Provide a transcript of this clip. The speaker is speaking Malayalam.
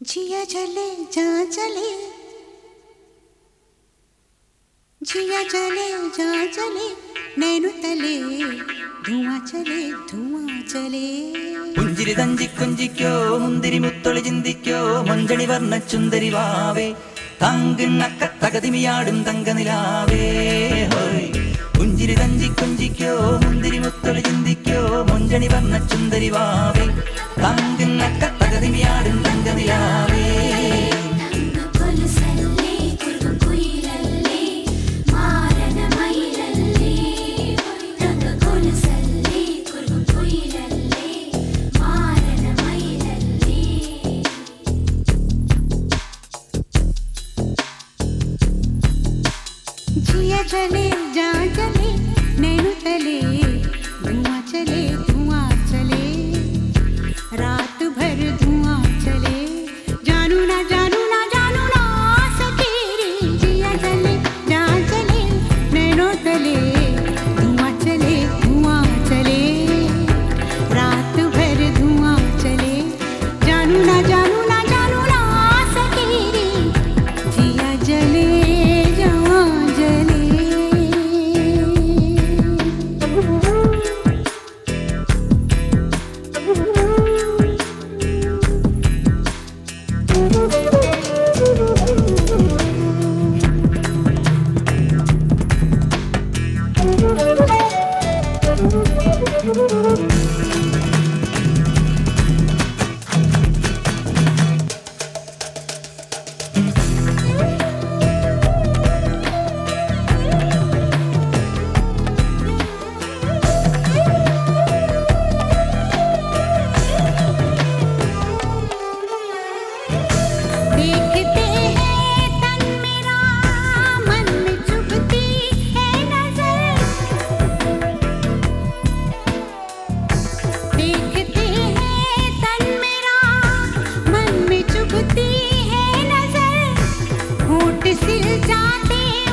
जिया जले जा जले जिया जले जा जले नैनु तले धुआं चले धुआं चले പുഞ്ചിരി തഞ്ചി കൊഞ്ചിക്കോ മുന്തിരി മുത്തൊളി ചിന്തിക്കോ മഞ്ചണി വർണ്ണ ചുന്ദരി വാവേ തങ്കിണ്ണക്ക തകതിമിയാടും തങ്കനിലാവേ ഹോയ് പുഞ്ചിരി തഞ്ചി കൊഞ്ചിക്കോ മുന്തിരി മുത്തൊളി ചിന്തിക്കോ മഞ്ചണി വർണ്ണ ചുന്ദരി വാവേ चले जा नैनु चले। बिसर जाते